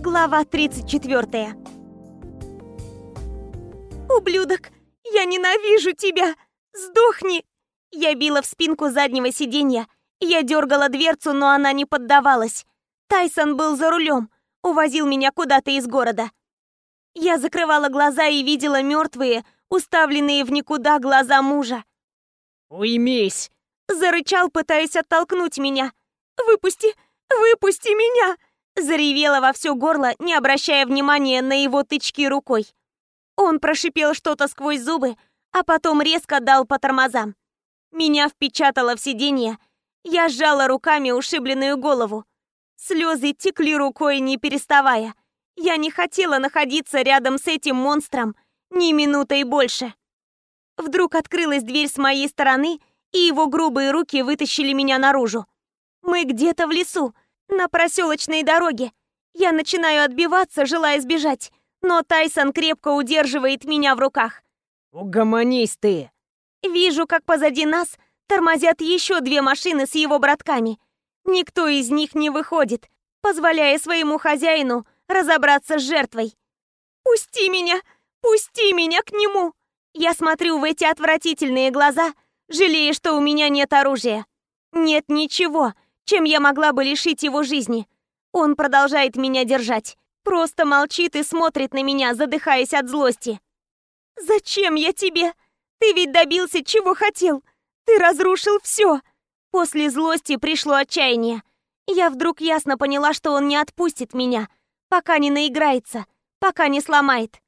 Глава 34 «Ублюдок! Я ненавижу тебя! Сдохни!» Я била в спинку заднего сиденья. Я дергала дверцу, но она не поддавалась. Тайсон был за рулем, увозил меня куда-то из города. Я закрывала глаза и видела мертвые, уставленные в никуда глаза мужа. «Уймись!» — зарычал, пытаясь оттолкнуть меня. «Выпусти! Выпусти меня!» Заревела во все горло, не обращая внимания на его тычки рукой. Он прошипел что-то сквозь зубы, а потом резко дал по тормозам. Меня впечатало в сиденье. Я сжала руками ушибленную голову. Слезы текли рукой, не переставая. Я не хотела находиться рядом с этим монстром ни минутой больше. Вдруг открылась дверь с моей стороны, и его грубые руки вытащили меня наружу. Мы где-то в лесу, на проселочной дороге. Я начинаю отбиваться, желая сбежать, но Тайсон крепко удерживает меня в руках. «Угомонись ты!» Вижу, как позади нас тормозят еще две машины с его братками. Никто из них не выходит, позволяя своему хозяину разобраться с жертвой. «Пусти меня! Пусти меня к нему!» Я смотрю в эти отвратительные глаза, жалея, что у меня нет оружия. Нет ничего, чем я могла бы лишить его жизни. Он продолжает меня держать, просто молчит и смотрит на меня, задыхаясь от злости. «Зачем я тебе? Ты ведь добился, чего хотел. Ты разрушил все!» После злости пришло отчаяние. Я вдруг ясно поняла, что он не отпустит меня, пока не наиграется, пока не сломает.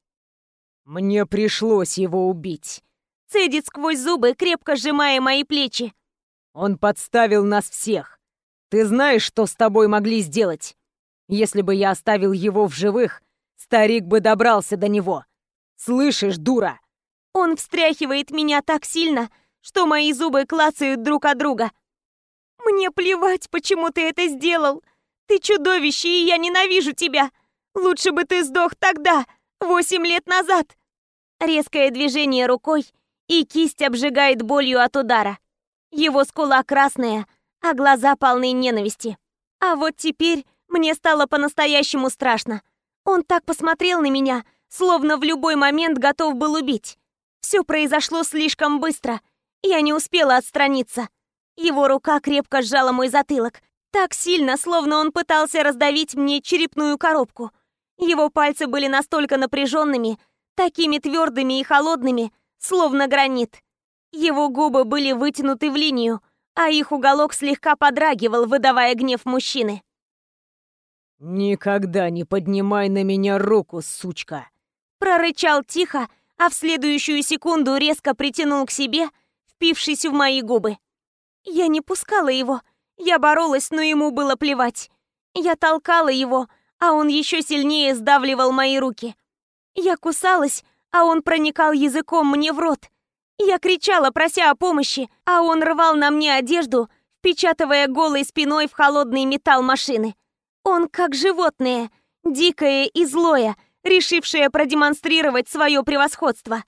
«Мне пришлось его убить», — цедит сквозь зубы, крепко сжимая мои плечи. «Он подставил нас всех. Ты знаешь, что с тобой могли сделать? Если бы я оставил его в живых, старик бы добрался до него. Слышишь, дура?» Он встряхивает меня так сильно, что мои зубы клацают друг от друга. «Мне плевать, почему ты это сделал. Ты чудовище, и я ненавижу тебя. Лучше бы ты сдох тогда, восемь лет назад». Резкое движение рукой, и кисть обжигает болью от удара. Его скула красная — а глаза полны ненависти. А вот теперь мне стало по-настоящему страшно. Он так посмотрел на меня, словно в любой момент готов был убить. Все произошло слишком быстро. Я не успела отстраниться. Его рука крепко сжала мой затылок. Так сильно, словно он пытался раздавить мне черепную коробку. Его пальцы были настолько напряженными, такими твердыми и холодными, словно гранит. Его губы были вытянуты в линию, а их уголок слегка подрагивал, выдавая гнев мужчины. «Никогда не поднимай на меня руку, сучка!» Прорычал тихо, а в следующую секунду резко притянул к себе, впившись в мои губы. Я не пускала его. Я боролась, но ему было плевать. Я толкала его, а он еще сильнее сдавливал мои руки. Я кусалась, а он проникал языком мне в рот, я кричала, прося о помощи, а он рвал на мне одежду, впечатывая голой спиной в холодный металл машины. Он как животное, дикое и злое, решившее продемонстрировать свое превосходство.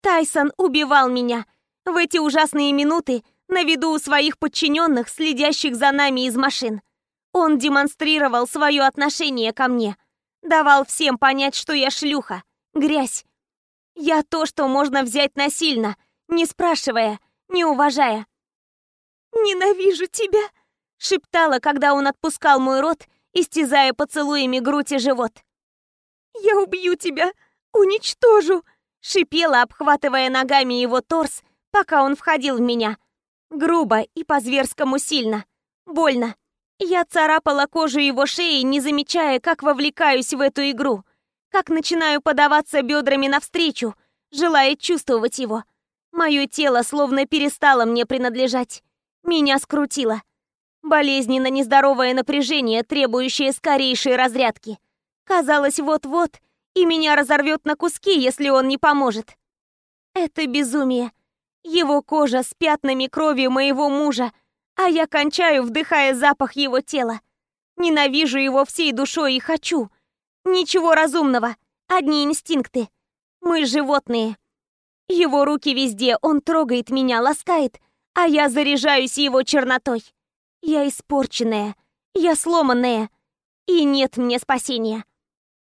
Тайсон убивал меня. В эти ужасные минуты на виду у своих подчиненных, следящих за нами из машин. Он демонстрировал свое отношение ко мне. Давал всем понять, что я шлюха, грязь, я то, что можно взять насильно, не спрашивая, не уважая. «Ненавижу тебя!» — шептала, когда он отпускал мой рот, истязая поцелуями грудь и живот. «Я убью тебя! Уничтожу!» — шипела, обхватывая ногами его торс, пока он входил в меня. Грубо и по-зверскому сильно. Больно. Я царапала кожу его шеи, не замечая, как вовлекаюсь в эту игру — как начинаю подаваться бедрами навстречу, желая чувствовать его. Мое тело словно перестало мне принадлежать. Меня скрутило. Болезненно нездоровое напряжение, требующее скорейшей разрядки. Казалось, вот-вот, и меня разорвет на куски, если он не поможет. Это безумие. Его кожа с пятнами крови моего мужа, а я кончаю, вдыхая запах его тела. Ненавижу его всей душой и хочу, Ничего разумного, одни инстинкты. Мы животные. Его руки везде, он трогает меня, ласкает, а я заряжаюсь его чернотой. Я испорченная, я сломанная. И нет мне спасения.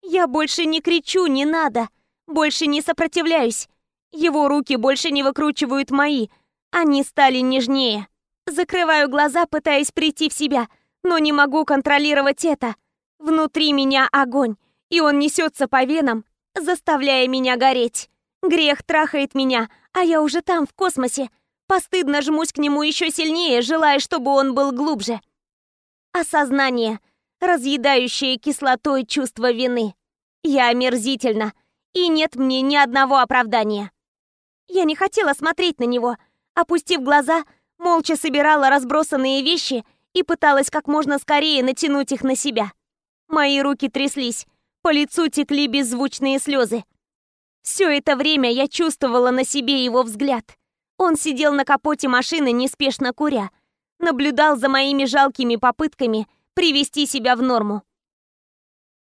Я больше не кричу, не надо. Больше не сопротивляюсь. Его руки больше не выкручивают мои. Они стали нежнее. Закрываю глаза, пытаясь прийти в себя, но не могу контролировать это. Внутри меня огонь, и он несется по венам, заставляя меня гореть. Грех трахает меня, а я уже там, в космосе. Постыдно жмусь к нему еще сильнее, желая, чтобы он был глубже. Осознание, разъедающее кислотой чувство вины. Я омерзительна, и нет мне ни одного оправдания. Я не хотела смотреть на него. Опустив глаза, молча собирала разбросанные вещи и пыталась как можно скорее натянуть их на себя. Мои руки тряслись, по лицу текли беззвучные слезы. Все это время я чувствовала на себе его взгляд. Он сидел на капоте машины, неспешно куря, наблюдал за моими жалкими попытками привести себя в норму.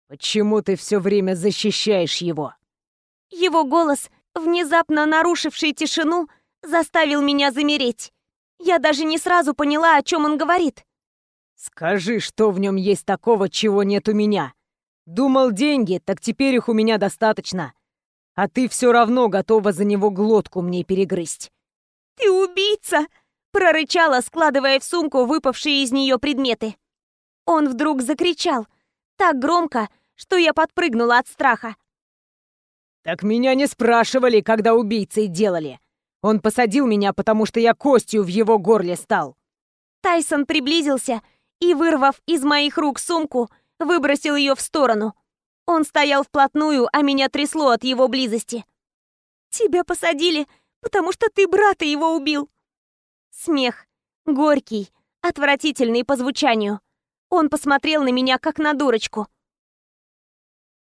«Почему ты все время защищаешь его?» Его голос, внезапно нарушивший тишину, заставил меня замереть. Я даже не сразу поняла, о чем он говорит. «Скажи, что в нем есть такого, чего нет у меня. Думал деньги, так теперь их у меня достаточно. А ты все равно готова за него глотку мне перегрызть». «Ты убийца!» — прорычала, складывая в сумку выпавшие из нее предметы. Он вдруг закричал, так громко, что я подпрыгнула от страха. «Так меня не спрашивали, когда убийцей делали. Он посадил меня, потому что я костью в его горле стал». Тайсон приблизился и, вырвав из моих рук сумку, выбросил ее в сторону. Он стоял вплотную, а меня трясло от его близости. «Тебя посадили, потому что ты брата его убил!» Смех. Горький, отвратительный по звучанию. Он посмотрел на меня, как на дурочку.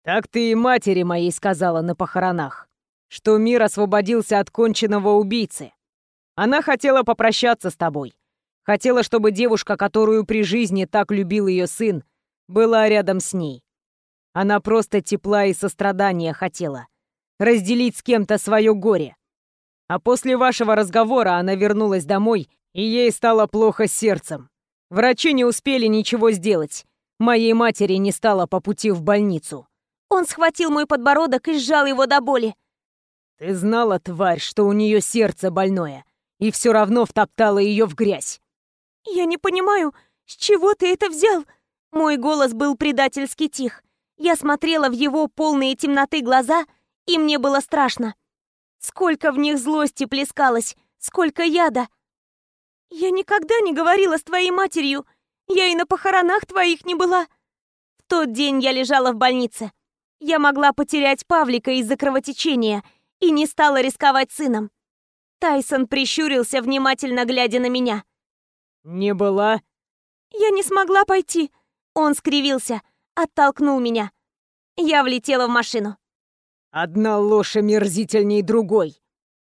«Так ты и матери моей сказала на похоронах, что мир освободился от конченного убийцы. Она хотела попрощаться с тобой. Хотела, чтобы девушка, которую при жизни так любил ее сын, была рядом с ней. Она просто тепла и сострадания хотела. Разделить с кем-то свое горе. А после вашего разговора она вернулась домой, и ей стало плохо с сердцем. Врачи не успели ничего сделать. Моей матери не стало по пути в больницу. Он схватил мой подбородок и сжал его до боли. «Ты знала, тварь, что у нее сердце больное, и все равно втоптала ее в грязь». «Я не понимаю, с чего ты это взял?» Мой голос был предательски тих. Я смотрела в его полные темноты глаза, и мне было страшно. Сколько в них злости плескалось, сколько яда. «Я никогда не говорила с твоей матерью. Я и на похоронах твоих не была». В тот день я лежала в больнице. Я могла потерять Павлика из-за кровотечения и не стала рисковать сыном. Тайсон прищурился, внимательно глядя на меня. «Не была?» «Я не смогла пойти». Он скривился, оттолкнул меня. Я влетела в машину. «Одна ложь омерзительней другой».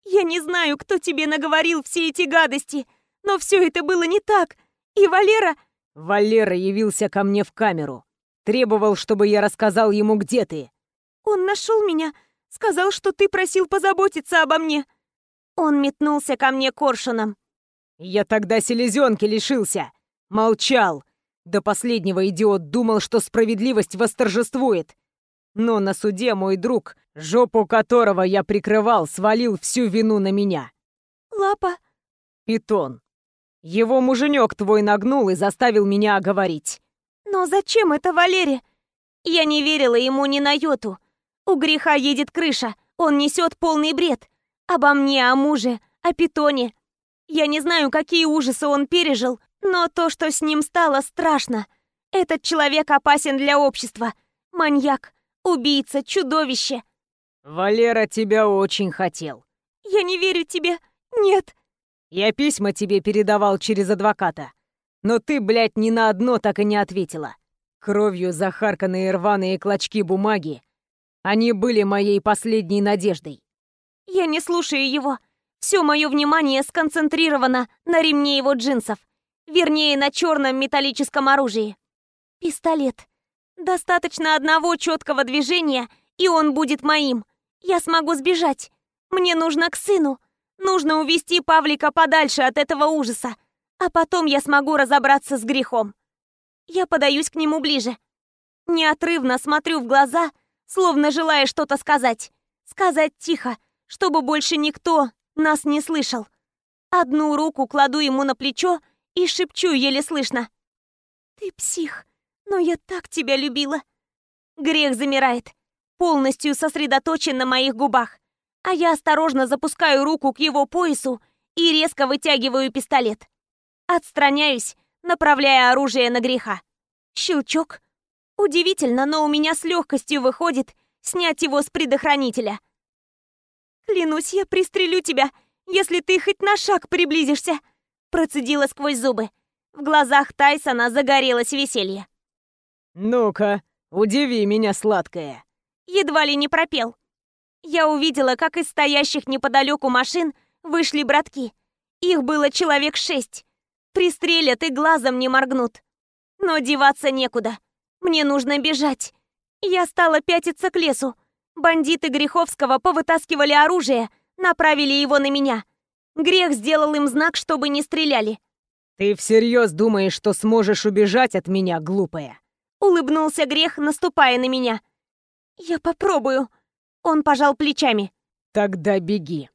«Я не знаю, кто тебе наговорил все эти гадости, но все это было не так. И Валера...» Валера явился ко мне в камеру. Требовал, чтобы я рассказал ему, где ты. Он нашел меня, сказал, что ты просил позаботиться обо мне. Он метнулся ко мне коршуном. Я тогда селезенки лишился. Молчал. До последнего идиот думал, что справедливость восторжествует. Но на суде мой друг, жопу которого я прикрывал, свалил всю вину на меня. Лапа. Питон. Его муженек твой нагнул и заставил меня оговорить. Но зачем это Валере? Я не верила ему ни на йоту. У греха едет крыша, он несет полный бред. Обо мне, о муже, о питоне. Я не знаю, какие ужасы он пережил, но то, что с ним стало, страшно. Этот человек опасен для общества. Маньяк, убийца, чудовище. Валера тебя очень хотел. Я не верю тебе. Нет. Я письма тебе передавал через адвоката. Но ты, блядь, ни на одно так и не ответила. Кровью захарканные рваные клочки бумаги. Они были моей последней надеждой. Я не слушаю его. Все мое внимание сконцентрировано на ремне его джинсов. Вернее, на черном металлическом оружии. Пистолет. Достаточно одного четкого движения, и он будет моим. Я смогу сбежать. Мне нужно к сыну. Нужно увести Павлика подальше от этого ужаса а потом я смогу разобраться с грехом. Я подаюсь к нему ближе. Неотрывно смотрю в глаза, словно желая что-то сказать. Сказать тихо, чтобы больше никто нас не слышал. Одну руку кладу ему на плечо и шепчу еле слышно. «Ты псих, но я так тебя любила». Грех замирает, полностью сосредоточен на моих губах, а я осторожно запускаю руку к его поясу и резко вытягиваю пистолет. Отстраняюсь, направляя оружие на греха. Щелчок. Удивительно, но у меня с легкостью выходит снять его с предохранителя. «Клянусь, я пристрелю тебя, если ты хоть на шаг приблизишься!» Процедила сквозь зубы. В глазах Тайсона загорелось веселье. «Ну-ка, удиви меня, сладкая!» Едва ли не пропел. Я увидела, как из стоящих неподалеку машин вышли братки. Их было человек шесть. Пристрелят и глазом не моргнут. Но деваться некуда. Мне нужно бежать. Я стала пятиться к лесу. Бандиты Греховского повытаскивали оружие, направили его на меня. Грех сделал им знак, чтобы не стреляли. «Ты всерьез думаешь, что сможешь убежать от меня, глупая?» Улыбнулся Грех, наступая на меня. «Я попробую». Он пожал плечами. «Тогда беги».